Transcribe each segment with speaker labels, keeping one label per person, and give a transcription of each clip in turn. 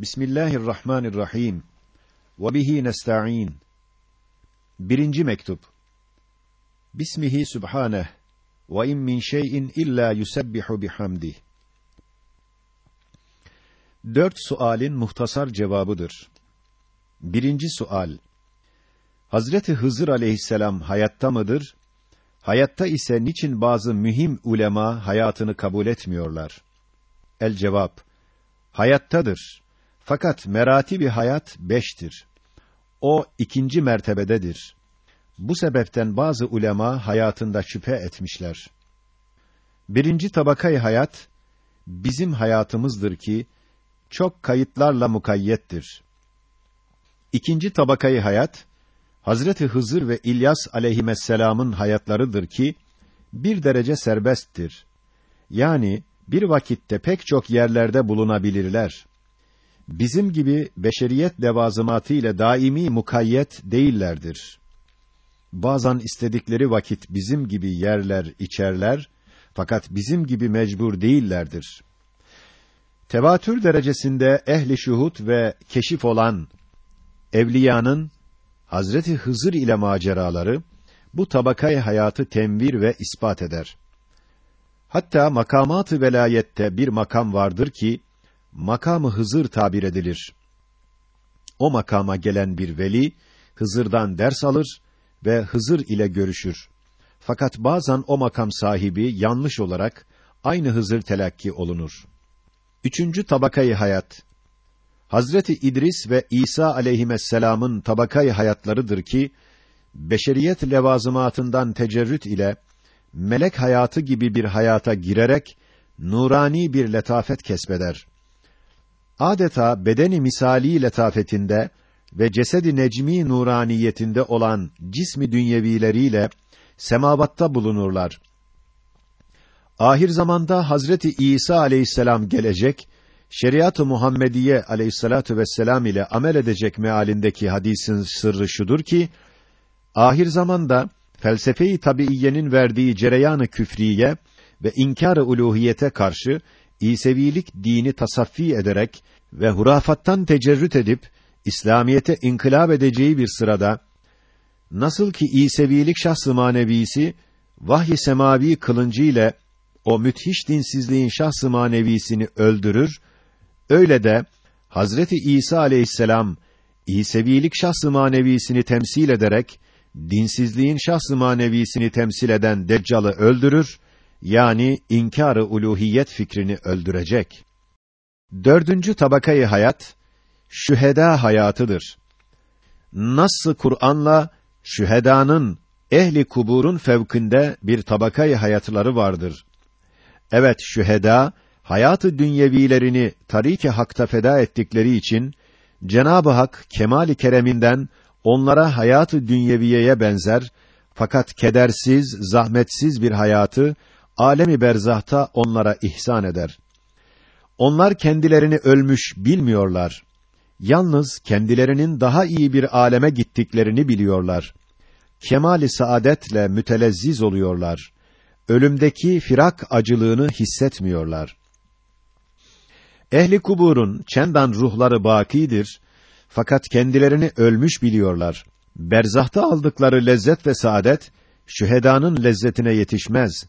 Speaker 1: Bismillahirrahmanirrahim. Ve bihi nesta'in. Birinci mektup. Bismihi subhaneh. Ve in min şey'in illa yusebbihu bihamdih. Dört sualin muhtasar cevabıdır. Birinci sual. Hazreti Hızır aleyhisselam hayatta mıdır? Hayatta ise niçin bazı mühim ulema hayatını kabul etmiyorlar? El cevap. Hayattadır. Fakat merati bir hayat beştir. O ikinci mertebededir. Bu sebepten bazı ulema hayatında şüphe etmişler. Birinci tabakayı hayat, bizim hayatımızdır ki, çok kayıtlarla mukayyettir. İkinci tabakayı hayat, Hazreti Hızır ve İlyas aleyhisselam'ın hayatlarıdır ki, bir derece serbesttir. Yani, bir vakitte pek çok yerlerde bulunabilirler. Bizim gibi beşeriyet levazımatı ile daimi mukayyet değillerdir. Bazen istedikleri vakit bizim gibi yerler, içerler, fakat bizim gibi mecbur değillerdir. Tevatür derecesinde ehli şuhut ve keşif olan evliyanın Hazreti Hızır ile maceraları bu tabakayı hayatı temvir ve ispat eder. Hatta makamat-ı velayette bir makam vardır ki makamı Hızır tabir edilir. O makama gelen bir veli Hızır'dan ders alır ve Hızır ile görüşür. Fakat bazen o makam sahibi yanlış olarak aynı Hızır telakki olunur. Üçüncü tabakayı hayat. Hazreti İdris ve İsa aleyhisselam'ın tabakayı hayatlarıdır ki beşeriyet levazımatından tecerrüt ile melek hayatı gibi bir hayata girerek nurani bir letafet kesbeder. Adeta bedeni misali letafetinde ve cesedi necmi nuraniyetinde olan cismi dünyevileriyle semavatta bulunurlar. Ahir zamanda Hazreti İsa aleyhisselam gelecek, şeriat-ı Muhammediye aleyhissalatu vesselam ile amel edecek mealindeki hadisin sırrı şudur ki, ahir zamanda felsefe-i tabiiyenin verdiği cereyan-ı küfriye ve inkar-ı uluhiyete karşı İsevilik dini tasaffi ederek ve hurafattan tecerrüt edip İslamiyete inkılap edeceği bir sırada nasıl ki İsevilik şahs-ı manevisi vahy-i semavi kılıncı ile o müthiş dinsizliğin şahs-ı manevisini öldürür, öyle de Hazreti İsa aleyhisselam İsevilik şahs-ı manevisini temsil ederek dinsizliğin şahs-ı manevisini temsil eden Deccal'ı öldürür, yani inkar-ı uluhiyet fikrini öldürecek. Dördüncü tabakayı hayat, şüheda hayatıdır. Nasıl Kur'an'la şühedanın ehli kuburun fevkinde bir tabakayı hayatları vardır. Evet şüheda hayatı dünyevilerini tarik-i hakta feda ettikleri için Cenab-ı Hak kemali kereminden onlara hayatı dünyeviyeye benzer fakat kedersiz, zahmetsiz bir hayatı alemi berzahta onlara ihsan eder. Onlar kendilerini ölmüş bilmiyorlar. Yalnız kendilerinin daha iyi bir aleme gittiklerini biliyorlar. Kemali saadetle mütelezziz oluyorlar. Ölümdeki firak acılığını hissetmiyorlar. Ehli kuburun çendan ruhları bakidir fakat kendilerini ölmüş biliyorlar. Berzahta aldıkları lezzet ve saadet şühedanın lezzetine yetişmez.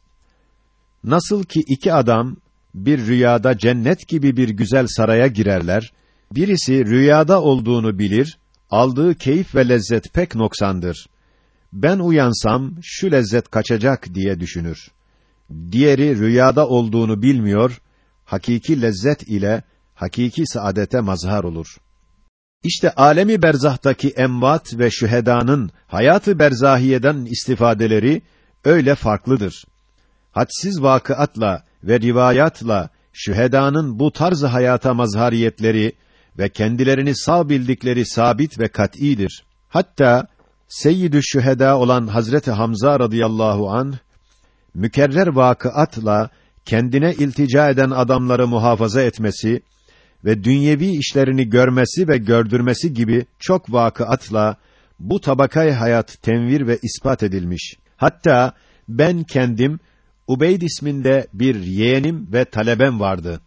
Speaker 1: Nasıl ki iki adam bir rüyada cennet gibi bir güzel saraya girerler, birisi rüyada olduğunu bilir, aldığı keyif ve lezzet pek noksandır. Ben uyansam şu lezzet kaçacak diye düşünür. Diğeri rüyada olduğunu bilmiyor, hakiki lezzet ile hakiki saadete mazhar olur. İşte alemi berzahtaki emvat ve şühedanın hayatı berzahiyeden istifadeleri öyle farklıdır. Hadsiz vakıatla ve rivayatla şühedanın bu tarz hayata mazhariyetleri ve kendilerini sağ bildikleri sabit ve kat'idir. Hatta Seyyidü Şüheda olan Hazreti Hamza radıyallahu an mükerrer vakıatla kendine iltica eden adamları muhafaza etmesi ve dünyevi işlerini görmesi ve gördürmesi gibi çok vakıatla bu tabakay hayat tenvir ve ispat edilmiş. Hatta ben kendim Ubeyd isminde bir yeğenim ve talebem vardı.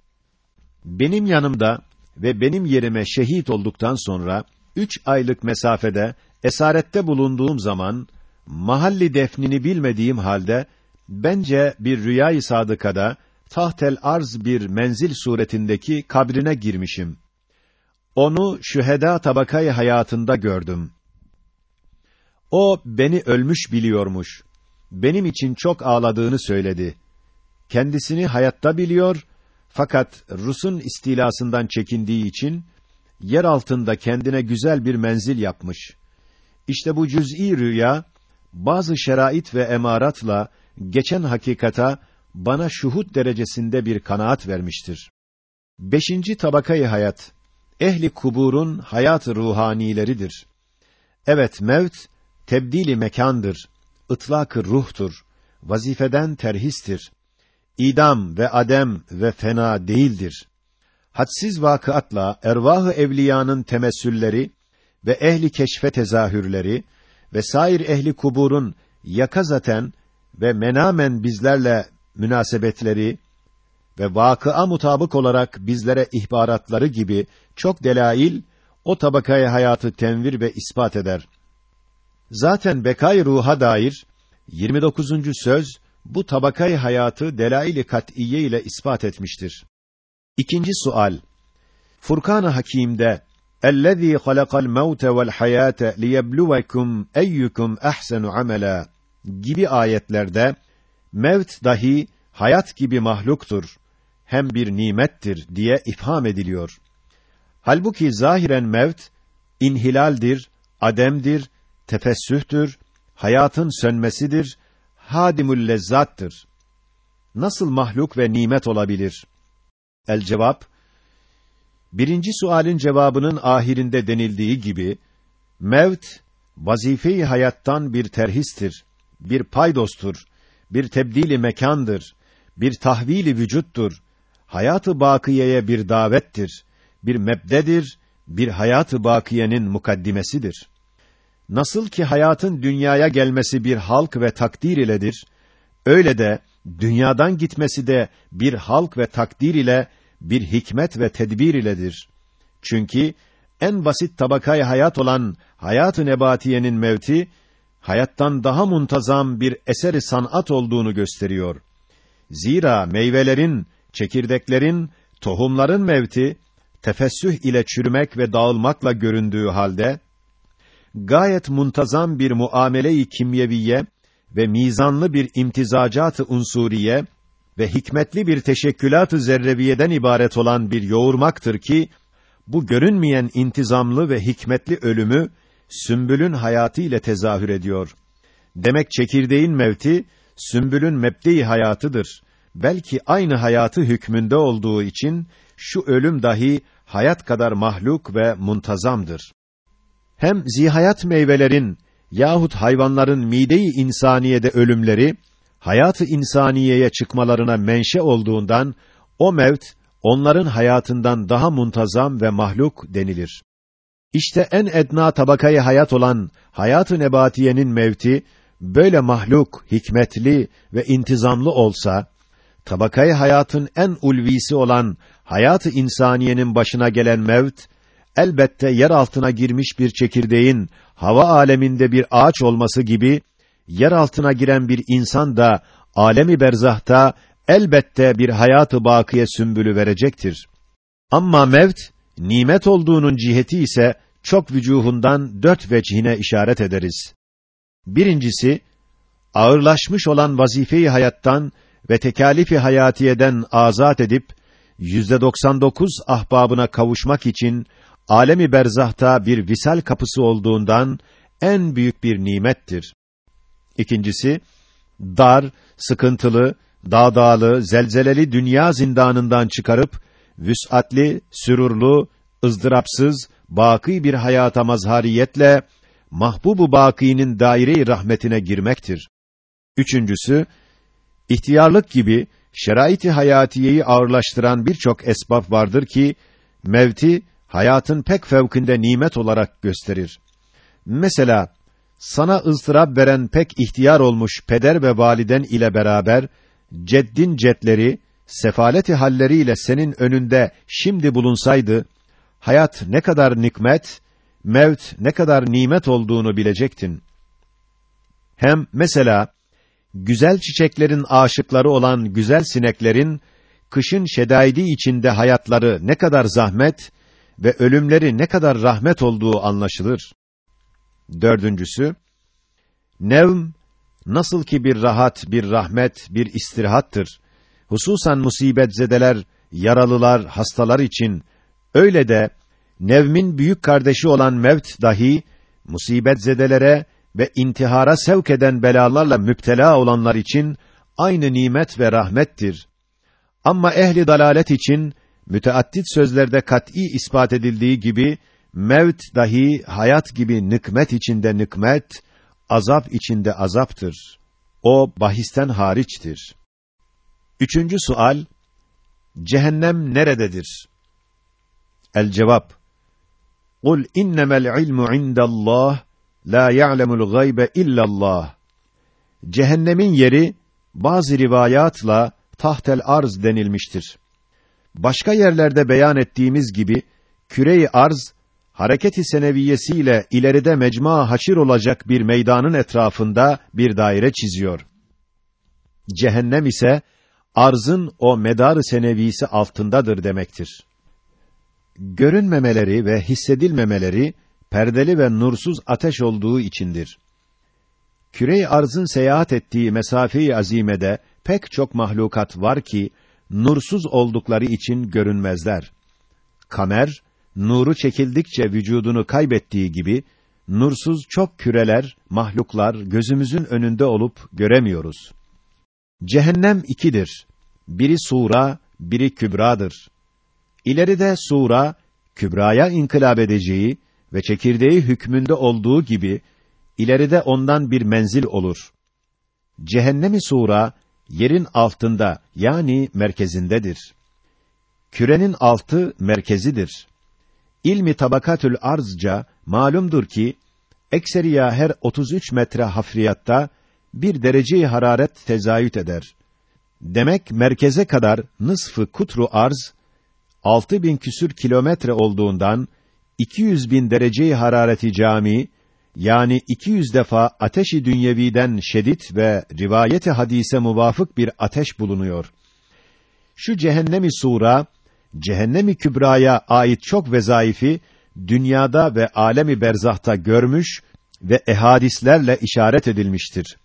Speaker 1: Benim yanımda ve benim yerime şehit olduktan sonra üç aylık mesafede esarette bulunduğum zaman mahalli defnini bilmediğim halde bence bir rüyayı sadıkada tahtel arz bir menzil suretindeki kabrine girmişim. Onu şüheda tabakayı hayatında gördüm. O beni ölmüş biliyormuş. Benim için çok ağladığını söyledi. Kendisini hayatta biliyor fakat Rus'un istilasından çekindiği için yer altında kendine güzel bir menzil yapmış. İşte bu cüz'i rüya bazı şerait ve emaratla geçen hakikata bana şuhut derecesinde bir kanaat vermiştir. Beşinci tabakayı hayat, ehli kuburun hayat ruhanileridir. Evet, mevt, tebdili mekandır, ıtlak ruhtur, vazifeden terhistir. İdam ve adem ve fena değildir. Hadsiz vakıatla ervah-ı evliyanın temessülleri ve ehli keşfe tezahürleri ve sair ehli kuburun yakazaten ve menamen bizlerle münasebetleri ve vakıa mutabık olarak bizlere ihbaratları gibi çok delail o tabakaya hayatı tenvir ve ispat eder. Zaten bekay ruha dair 29. söz bu tabakayı hayatı delail-i kat'iyye ile ispat etmiştir. İkinci sual. Furkan-ı Hakîm'de "Ellezî halakal mevte vel hayâte liyebluvekum eyyukum ahsenu amela" gibi ayetlerde mevt dahi hayat gibi mahluktur, hem bir nimettir diye ifham ediliyor. Halbuki zahiren mevt inhilaldir, ademdir tefessühtür, hayatın sönmesidir, hadimül lezzattır. Nasıl mahluk ve nimet olabilir? El cevap Birinci sualin cevabının ahirinde denildiği gibi mevt vazife-i hayattan bir terhistir, bir paydostur, bir tebdili mekandır, bir tahvili vücuttur, hayatı bakiyeye bir davettir, bir mebdedir, bir hayatı bakiyenin mukaddimesidir. Nasıl ki hayatın dünyaya gelmesi bir halk ve takdir iledir, öyle de dünyadan gitmesi de bir halk ve takdir ile bir hikmet ve tedbir iledir. Çünkü en basit tabakayı hayat olan hayat-ı nebatiyenin mevti hayattan daha muntazam bir eseri sanat olduğunu gösteriyor. Zira meyvelerin, çekirdeklerin, tohumların mevti tefessüh ile çürümek ve dağılmakla göründüğü halde gayet muntazam bir muamele-i kimyeviye ve mizanlı bir imtizacat-ı unsuriye ve hikmetli bir teşekkülat-ı zerreviyeden ibaret olan bir yoğurmaktır ki bu görünmeyen intizamlı ve hikmetli ölümü sümbülün hayatı ile tezahür ediyor. Demek çekirdeğin mevti sümbülün mebde hayatıdır. Belki aynı hayatı hükmünde olduğu için şu ölüm dahi hayat kadar mahluk ve muntazamdır. Hem zihayat meyvelerin yahut hayvanların mide-i insaniyede ölümleri hayatı insaniyeye çıkmalarına menşe olduğundan o mevt onların hayatından daha muntazam ve mahluk denilir. İşte en edna tabakayı hayat olan hayatı nebatiyenin mevti böyle mahluk, hikmetli ve intizamlı olsa tabakayı hayatın en ulvisi olan hayatı insaniyenin başına gelen mevt elbette yer altına girmiş bir çekirdeğin hava aleminde bir ağaç olması gibi yer altına giren bir insan da alemi berzahta elbette bir hayatı bakiye sümbülü verecektir. Ama mevt nimet olduğunun ciheti ise çok vücuhundan dört vecihine işaret ederiz. Birincisi ağırlaşmış olan vazifeyi hayattan ve tekalifi hayatiyeden azat edip yüzde 99 ahbabına kavuşmak için alemi berzahta bir visal kapısı olduğundan en büyük bir nimettir. İkincisi, dar, sıkıntılı, dağdağlı, zelzeleli dünya zindanından çıkarıp, vüs'atli, sürurlu, ızdırapsız, baki bir hayata mazhariyetle, mahbubu bakinin daire-i rahmetine girmektir. Üçüncüsü, ihtiyarlık gibi, şerait-i hayatiyeyi ağırlaştıran birçok esbab vardır ki, mevti, hayatın pek fevkinde nimet olarak gösterir. Mesela, sana ızdırap veren pek ihtiyar olmuş peder ve validen ile beraber ceddin cetleri sefaleti halleriyle senin önünde şimdi bulunsaydı hayat ne kadar nikmet, mevt ne kadar nimet olduğunu bilecektin. Hem mesela güzel çiçeklerin aşıkları olan güzel sineklerin kışın şedaidi içinde hayatları ne kadar zahmet ve ölümleri ne kadar rahmet olduğu anlaşılır. Dördüncüsü, nevm nasıl ki bir rahat, bir rahmet, bir istirahattır. Hususan musibet zedeler, yaralılar, hastalar için öyle de nevmin büyük kardeşi olan mevt dahi musibet zedelere ve intihara sevk eden belalarla müptela olanlar için aynı nimet ve rahmettir. Ama ehli dalalet için müteaddit sözlerde kat'î ispat edildiği gibi mevt dahi hayat gibi nıkmet içinde nıkmet, azap içinde azaptır. O bahisten hariçtir. Üçüncü sual Cehennem nerededir? El cevap Kul innemel ilmu indallah la ya'lemul gaybe illallah. Cehennemin yeri bazı rivayatla tahtel arz denilmiştir. Başka yerlerde beyan ettiğimiz gibi küre-i arz hareket-i seneviyesiyle ileride mecma haşir olacak bir meydanın etrafında bir daire çiziyor. Cehennem ise arzın o medar senevisi altındadır demektir. Görünmemeleri ve hissedilmemeleri perdeli ve nursuz ateş olduğu içindir. Küre-i arzın seyahat ettiği mesafe-i azimede pek çok mahlukat var ki nursuz oldukları için görünmezler. Kamer nuru çekildikçe vücudunu kaybettiği gibi nursuz çok küreler, mahluklar gözümüzün önünde olup göremiyoruz. Cehennem ikidir. Biri sura, biri kübradır. İleride sura, kübraya inkılap edeceği ve çekirdeği hükmünde olduğu gibi, ileride ondan bir menzil olur. Cehennemi sura, yerin altında, yani merkezindedir. Kürenin altı merkezidir. İlmi tabakatül arzca, malumdur ki, ekseriya her 33 metre hafriyatta, bir dereceyi hararet tezayüt eder. Demek merkeze kadar nısfı kutru arz, altı bin küsür kilometre olduğundan, 200 bin dereceyi harareti cami, yani 200 defa ateşi dünyeviden şedid ve rivayete hadise muvafık bir ateş bulunuyor. Şu cehennemi sura, cehennemi kübraya ait çok vezaifi, dünyada ve alemi berzahta görmüş ve ehadislerle işaret edilmiştir.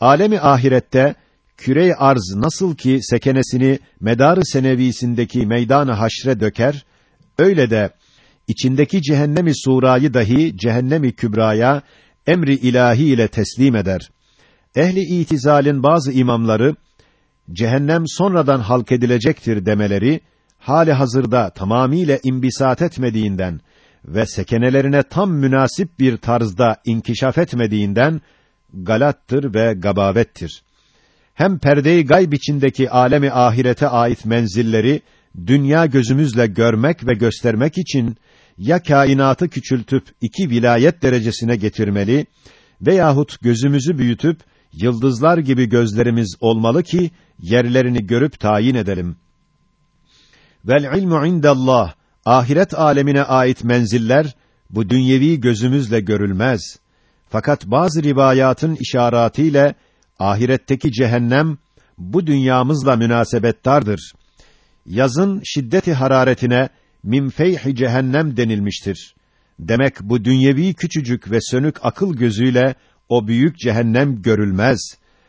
Speaker 1: Alemi ahirette küre arz nasıl ki sekenesini medarı senevisindeki meydanı haşre döker, öyle de içindeki cehennemi surayı dahi cehennemi kübraya emri ilahi ile teslim eder. Ehli itizalin bazı imamları cehennem sonradan halk edilecektir demeleri hali hazırda tamamiyle imbisat etmediğinden ve sekenelerine tam münasip bir tarzda inkişaf etmediğinden galattır ve gabavettir. Hem perde-i gayb içindeki alemi ahirete ait menzilleri dünya gözümüzle görmek ve göstermek için ya kainatı küçültüp iki vilayet derecesine getirmeli veyahut gözümüzü büyütüp yıldızlar gibi gözlerimiz olmalı ki yerlerini görüp tayin edelim. Vel ilmu indallah. Ahiret alemine ait menziller bu dünyevi gözümüzle görülmez. Fakat bazı rivayatın işaretiyle ahiretteki cehennem bu dünyamızla münasebettardır. Yazın şiddeti hararetine min feyhi cehennem denilmiştir. Demek bu dünyevi küçücük ve sönük akıl gözüyle o büyük cehennem görülmez.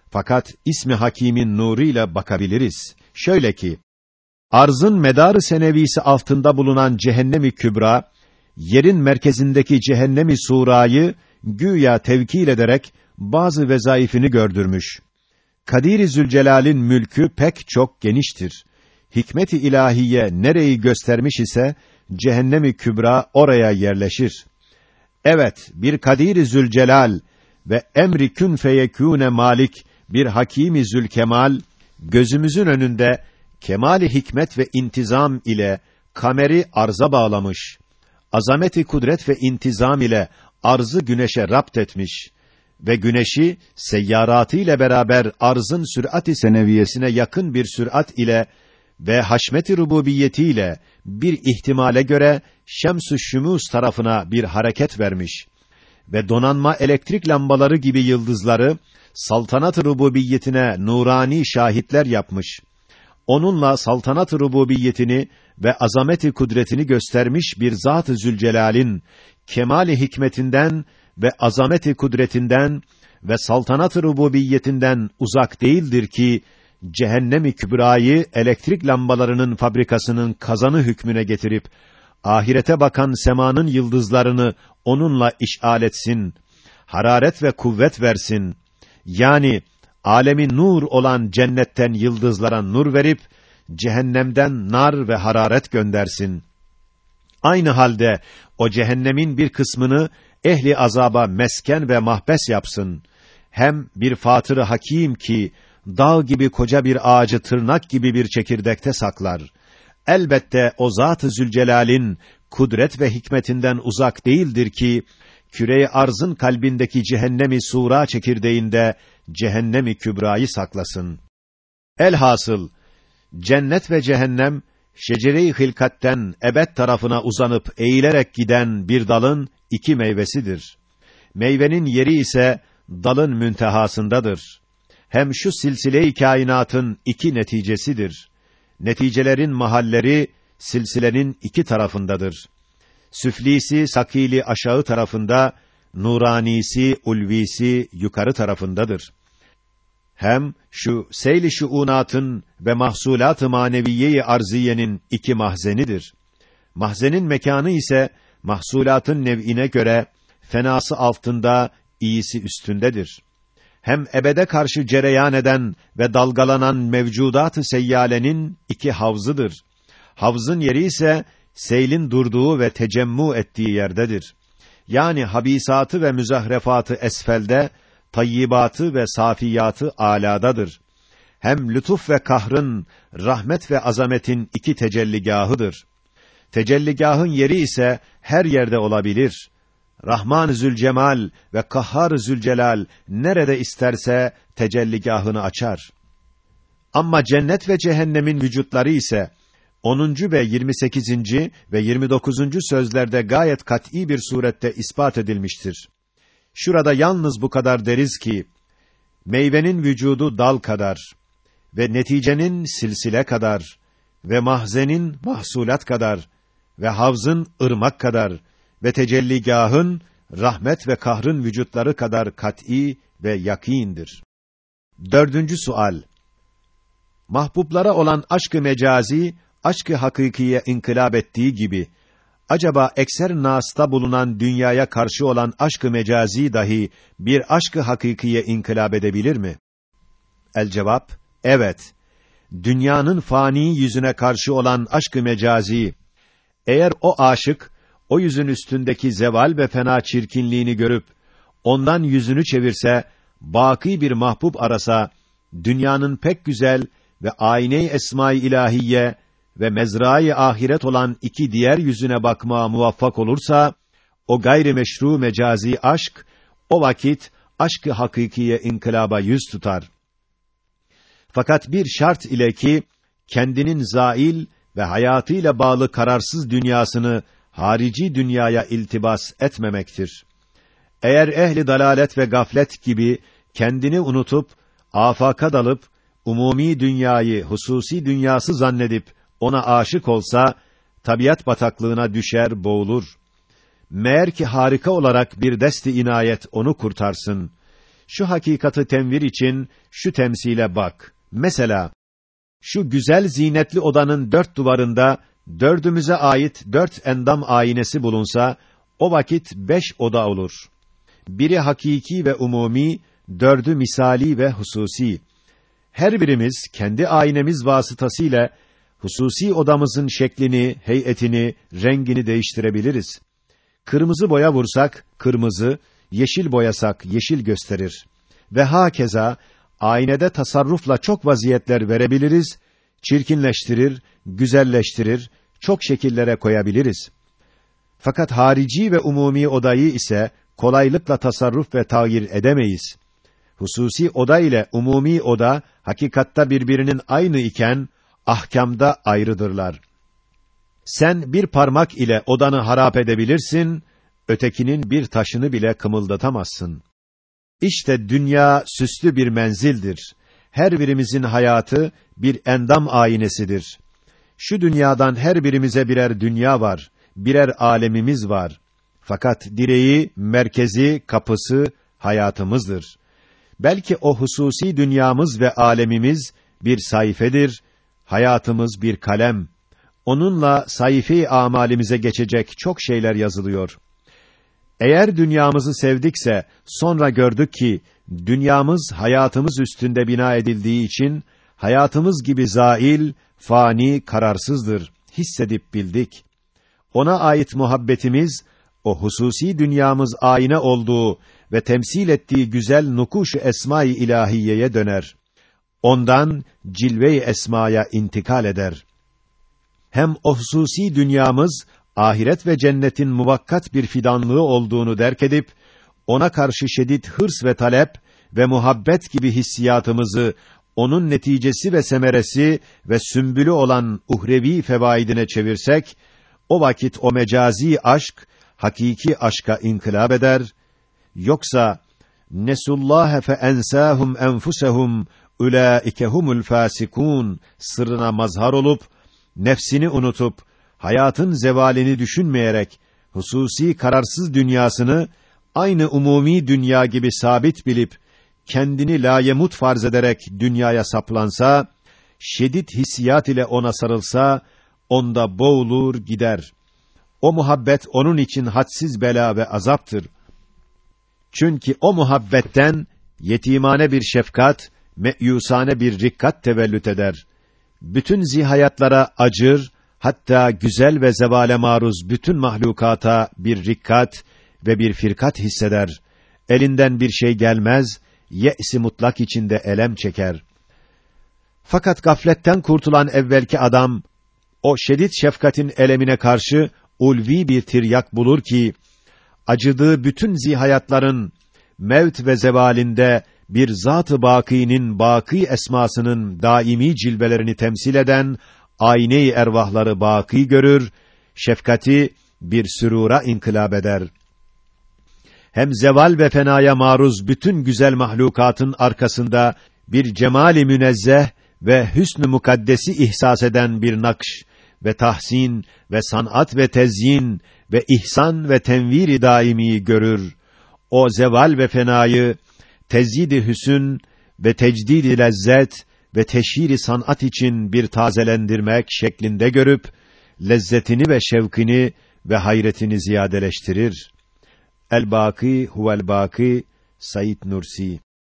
Speaker 1: Fakat ismi hakimin nuruyla bakabiliriz. Şöyle ki, arzın medarı senevisi altında bulunan cehennemi kübra, yerin merkezindeki cehennemi surayı güya tevkil ederek bazı vezaifini gördürmüş. Kadir-i Zülcelal'in mülkü pek çok geniştir hikmet-i ilahiye nereyi göstermiş ise cehennemi kübra oraya yerleşir. Evet, bir Kadir-i Zülcelal ve emri kün feyekûne malik bir Hakîm-i Zülkemal gözümüzün önünde kemali hikmet ve intizam ile kameri arza bağlamış. Azameti kudret ve intizam ile arzı güneşe rapt etmiş ve güneşi seyyaratı ile beraber arzın sürat-i seneviyesine yakın bir sürat ile ve haşmet-i rububiyetiyle bir ihtimale göre Şems-ü Şumus tarafına bir hareket vermiş ve donanma elektrik lambaları gibi yıldızları saltanat-ı rububiyetine nurani şahitler yapmış. Onunla saltanat-ı rububiyetini ve azameti kudretini göstermiş bir Zat-ı Zülcelal'in kemali hikmetinden ve azameti kudretinden ve saltanat-ı rububiyetinden uzak değildir ki cehennem-i kübrayı elektrik lambalarının fabrikasının kazanı hükmüne getirip ahirete bakan semanın yıldızlarını onunla işal etsin, hararet ve kuvvet versin. Yani alemin nur olan cennetten yıldızlara nur verip cehennemden nar ve hararet göndersin. Aynı halde o cehennemin bir kısmını ehli azaba mesken ve mahbes yapsın. Hem bir fatırı hakim ki dağ gibi koca bir ağacı tırnak gibi bir çekirdekte saklar. Elbette o Zat-ı Zülcelal'in kudret ve hikmetinden uzak değildir ki küre arzın kalbindeki cehennemi sura çekirdeğinde cehennemi kübrayı saklasın. Elhasıl cennet ve cehennem şecere-i hilkatten ebed tarafına uzanıp eğilerek giden bir dalın iki meyvesidir. Meyvenin yeri ise dalın müntehasındadır. Hem şu silsile-i kainatın iki neticesidir. Neticelerin mahalleri silsilenin iki tarafındadır. Süflisi, sakili aşağı tarafında, nuranisi, ulvisi yukarı tarafındadır. Hem şu seyli şuunatın ve mahsulat-ı maneviye-i arziyenin iki mahzenidir. Mahzenin mekanı ise mahsulatın nev'ine göre fenası altında, iyisi üstündedir. Hem ebede karşı cereyan eden ve dalgalanan mevcudat-ı seyyalenin iki havzıdır. Havzın yeri ise seylin durduğu ve tecemmu ettiği yerdedir. Yani habisatı ve müzahrefatı esfelde, tayyibatı ve safiyatı aladadır. Hem lütuf ve kahrın, rahmet ve azametin iki tecelligahıdır. Tecelligahın yeri ise her yerde olabilir. Rahman-ı Zülcemal ve Kahhar-ı Zülcelal nerede isterse tecelligahını açar. Ama cennet ve cehennemin vücutları ise 10. ve 28. ve 29. sözlerde gayet kat'î bir surette ispat edilmiştir. Şurada yalnız bu kadar deriz ki meyvenin vücudu dal kadar ve neticenin silsile kadar ve mahzenin mahsulat kadar ve havzın ırmak kadar ve tecelligahın rahmet ve kahrın vücutları kadar kat'î ve yakîndir. Dördüncü sual. Mahbublara olan aşkı mecazi, aşkı hakikiye inkılap ettiği gibi, acaba ekser nasta bulunan dünyaya karşı olan aşkı mecazi dahi bir aşkı hakikiye inkılap edebilir mi? El cevap, evet. Dünyanın fani yüzüne karşı olan aşkı mecazi, eğer o aşık, o yüzün üstündeki zeval ve fena çirkinliğini görüp, ondan yüzünü çevirse, baki bir mahbub arasa, dünyanın pek güzel ve ayne-i esma-i ilahiye ve mezrai ahiret olan iki diğer yüzüne bakmaya muvaffak olursa, o gayri meşru mecazi aşk, o vakit aşkı hakikiye inkılaba yüz tutar. Fakat bir şart ile ki, kendinin zail ve hayatıyla bağlı kararsız dünyasını harici dünyaya iltibas etmemektir. Eğer ehli dalalet ve gaflet gibi kendini unutup afaka dalıp umumi dünyayı hususi dünyası zannedip ona aşık olsa tabiat bataklığına düşer, boğulur. Meğer ki harika olarak bir desti inayet onu kurtarsın. Şu hakikati tenvir için şu temsile bak. Mesela şu güzel zinetli odanın dört duvarında dördümüze ait dört endam aynesi bulunsa o vakit beş oda olur. Biri hakiki ve umumi, dördü misali ve hususi. Her birimiz kendi aynemiz vasıtasıyla hususi odamızın şeklini, heyetini, rengini değiştirebiliriz. Kırmızı boya vursak kırmızı, yeşil boyasak yeşil gösterir. Ve hakeza aynede tasarrufla çok vaziyetler verebiliriz, çirkinleştirir, güzelleştirir, çok şekillere koyabiliriz. Fakat harici ve umumi odayı ise kolaylıkla tasarruf ve tağyir edemeyiz. Hususi oda ile umumi oda hakikatta birbirinin aynı iken ahkamda ayrıdırlar. Sen bir parmak ile odanı harap edebilirsin, ötekinin bir taşını bile kımıldatamazsın. İşte dünya süslü bir menzildir. Her birimizin hayatı bir endam aynesidir. Şu dünyadan her birimize birer dünya var, birer alemimiz var. Fakat direği, merkezi, kapısı hayatımızdır. Belki o hususi dünyamız ve alemimiz bir sayfedir, hayatımız bir kalem. Onunla sayfi amalimize geçecek çok şeyler yazılıyor. Eğer dünyamızı sevdikse sonra gördük ki dünyamız hayatımız üstünde bina edildiği için hayatımız gibi zail, fani, kararsızdır. Hissedip bildik. Ona ait muhabbetimiz o hususi dünyamız ayna olduğu ve temsil ettiği güzel nukuş esma-i ilahiyeye döner. Ondan cilve-i esmaya intikal eder. Hem o hususi dünyamız ahiret ve cennetin muvakkat bir fidanlığı olduğunu derk edip ona karşı şiddet hırs ve talep ve muhabbet gibi hissiyatımızı onun neticesi ve semeresi ve sümbülü olan uhrevi fevaidine çevirsek o vakit o mecazi aşk hakiki aşka inkılap eder. Yoksa nesullâhe fe ensâhum enfusehum ulaike humul fasikun sırrına mazhar olup nefsini unutup hayatın zevalini düşünmeyerek hususi kararsız dünyasını aynı umumi dünya gibi sabit bilip kendini layemut farz ederek dünyaya saplansa, şiddet hissiyat ile ona sarılsa, onda boğulur gider. O muhabbet onun için hadsiz bela ve azaptır. Çünkü o muhabbetten yetimane bir şefkat, meyusane bir rikkat tevellüt eder. Bütün zihayatlara acır, hatta güzel ve zevale maruz bütün mahlukata bir rikkat ve bir firkat hisseder. Elinden bir şey gelmez, ye'si mutlak içinde elem çeker. Fakat gafletten kurtulan evvelki adam, o şedid şefkatin elemine karşı ulvi bir tiryak bulur ki, acıdığı bütün zihayatların mevt ve zevalinde bir zat-ı bakînin baki esmasının daimi cilvelerini temsil eden ayne-i ervahları baki görür, şefkati bir sürura inkılap eder. Hem zeval ve fenaya maruz bütün güzel mahlukatın arkasında bir cemali münezzeh ve hüsnü mukaddesi ihsas eden bir nakş ve tahsin ve sanat ve tezyin ve ihsan ve tenviri daimi görür. O zeval ve fenayı tezyid-i hüsün ve tecdid-i lezzet ve teşhir sanat için bir tazelendirmek şeklinde görüp lezzetini ve şevkini ve hayretini ziyadeleştirir. El-Baki huvel-Baki Said Nursi